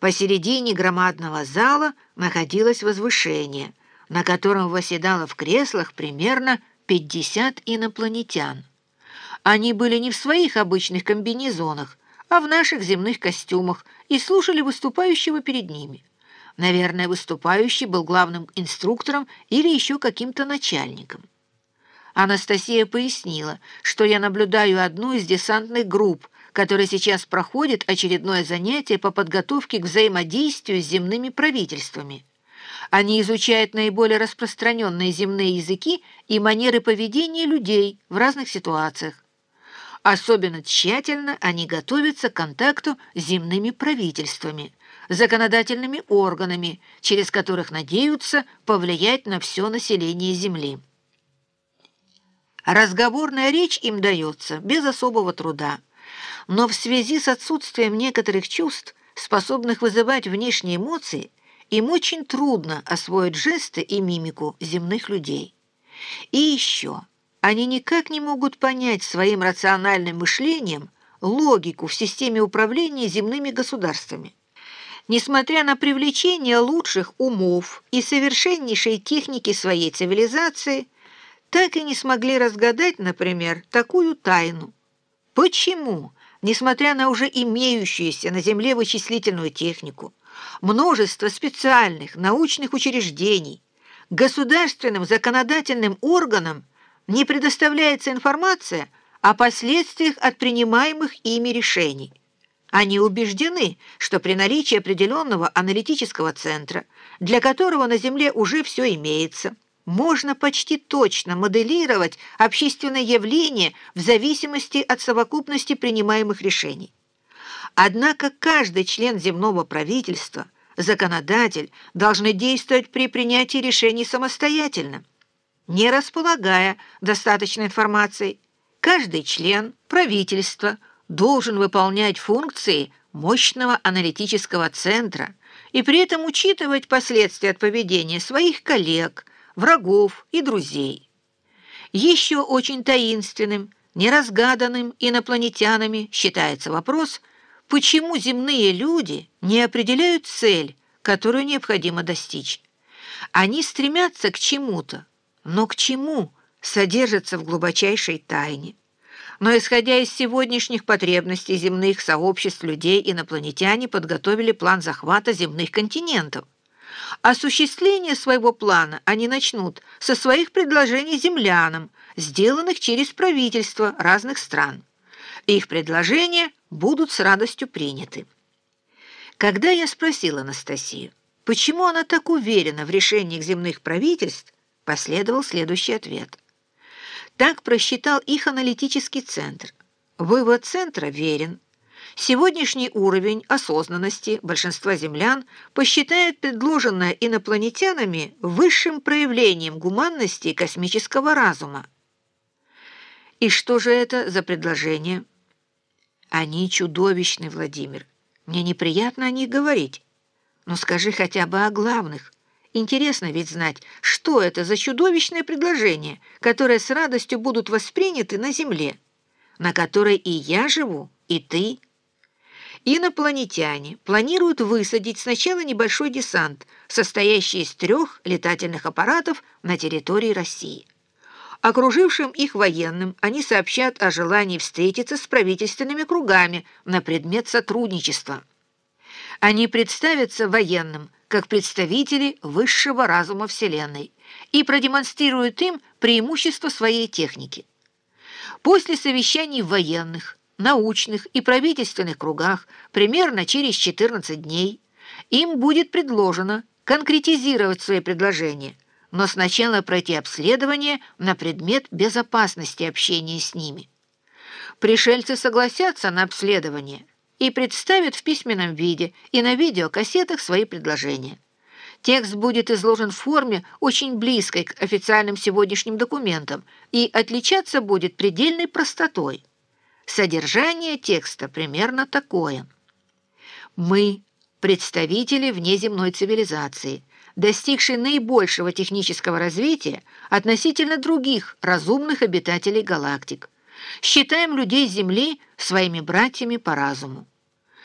Посередине громадного зала находилось возвышение, на котором восседало в креслах примерно 50 инопланетян. Они были не в своих обычных комбинезонах, а в наших земных костюмах и слушали выступающего перед ними. Наверное, выступающий был главным инструктором или еще каким-то начальником. Анастасия пояснила, что я наблюдаю одну из десантных групп, которая сейчас проходит очередное занятие по подготовке к взаимодействию с земными правительствами. Они изучают наиболее распространенные земные языки и манеры поведения людей в разных ситуациях. Особенно тщательно они готовятся к контакту с земными правительствами, законодательными органами, через которых надеются повлиять на все население Земли. Разговорная речь им дается без особого труда, но в связи с отсутствием некоторых чувств, способных вызывать внешние эмоции, им очень трудно освоить жесты и мимику земных людей. И еще, они никак не могут понять своим рациональным мышлением логику в системе управления земными государствами. Несмотря на привлечение лучших умов и совершеннейшей техники своей цивилизации – так и не смогли разгадать, например, такую тайну. Почему, несмотря на уже имеющуюся на Земле вычислительную технику, множество специальных научных учреждений, государственным законодательным органам не предоставляется информация о последствиях от принимаемых ими решений? Они убеждены, что при наличии определенного аналитического центра, для которого на Земле уже все имеется – можно почти точно моделировать общественное явление в зависимости от совокупности принимаемых решений. Однако каждый член земного правительства, законодатель, должны действовать при принятии решений самостоятельно, не располагая достаточной информацией. Каждый член правительства должен выполнять функции мощного аналитического центра и при этом учитывать последствия от поведения своих коллег, врагов и друзей. Еще очень таинственным, неразгаданным инопланетянами считается вопрос, почему земные люди не определяют цель, которую необходимо достичь. Они стремятся к чему-то, но к чему содержатся в глубочайшей тайне. Но исходя из сегодняшних потребностей земных сообществ людей, инопланетяне подготовили план захвата земных континентов. Осуществление своего плана они начнут со своих предложений землянам, сделанных через правительства разных стран. Их предложения будут с радостью приняты. Когда я спросил Анастасию, почему она так уверена в решениях земных правительств, последовал следующий ответ. Так просчитал их аналитический центр. Вывод центра верен. Сегодняшний уровень осознанности большинства землян посчитает предложенное инопланетянами высшим проявлением гуманности космического разума. И что же это за предложение? Они чудовищны, Владимир. Мне неприятно о них говорить. Но скажи хотя бы о главных. Интересно ведь знать, что это за чудовищное предложение, которое с радостью будут восприняты на Земле, на которой и я живу, и ты – Инопланетяне планируют высадить сначала небольшой десант, состоящий из трех летательных аппаратов на территории России. Окружившим их военным они сообщат о желании встретиться с правительственными кругами на предмет сотрудничества. Они представятся военным как представители высшего разума Вселенной и продемонстрируют им преимущество своей техники. После совещаний военных научных и правительственных кругах примерно через 14 дней им будет предложено конкретизировать свои предложения, но сначала пройти обследование на предмет безопасности общения с ними. Пришельцы согласятся на обследование и представят в письменном виде и на видеокассетах свои предложения. Текст будет изложен в форме, очень близкой к официальным сегодняшним документам, и отличаться будет предельной простотой. Содержание текста примерно такое. Мы, представители внеземной цивилизации, достигшие наибольшего технического развития относительно других разумных обитателей галактик, считаем людей Земли своими братьями по разуму.